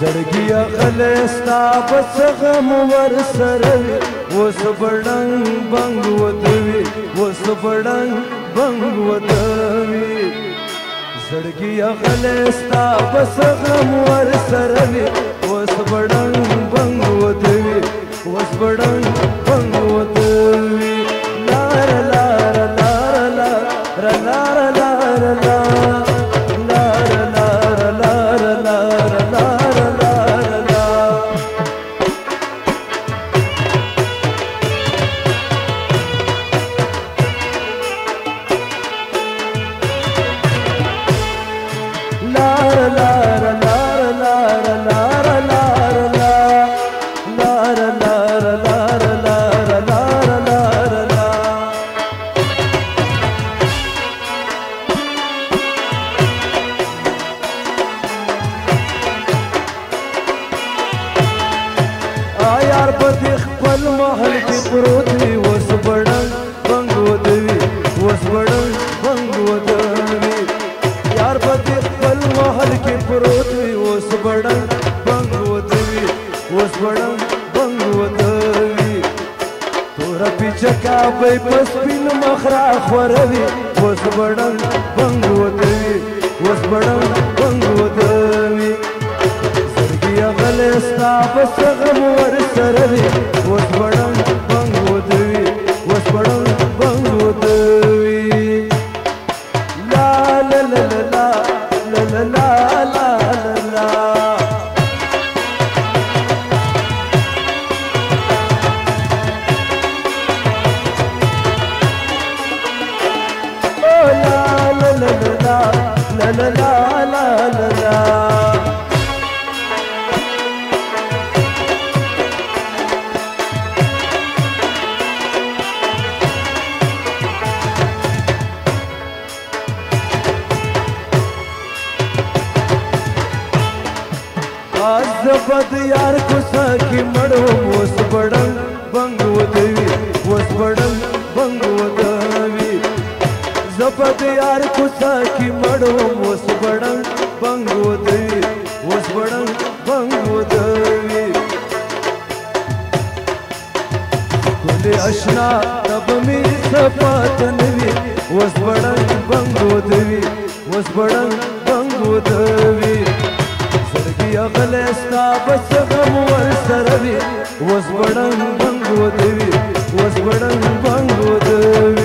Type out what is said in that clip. زړګي غلې ستا پس غم ور سره وس بړنګ بنګ وتوي وس بړنګ بنګ وتوي زړګي غلې ستا پس غم ور سره یار په دې خپل محل کې پروت وي وس بړنګ بنګو دوي وس بړنګ بنګو دوي یار په دې خپل محل کې پروت وي وس بړنګ بنګو دوي وس بړنګ بنګو دوي تور پیچکا په پس پین مخرا خوروي وس بړنګ بنګو دوي وس بړنګ بنګو دوي زړګي غلستا بس غمور لا لا لا لا زبد یار کوسه کی مړو اوس پړم بنګ ودوی اوس پړم بنګ ودوی زبد یار کوسه کی مړو وسبړن بنګو دی وسبړن بنګو دی کله آشنا تب می سپاتن وی وسبړن بنګو دی وسبړن بنګو دی سرګي اغل استا بس غم ور سره وی وسبړن بنګو دی وسبړن بنګو دی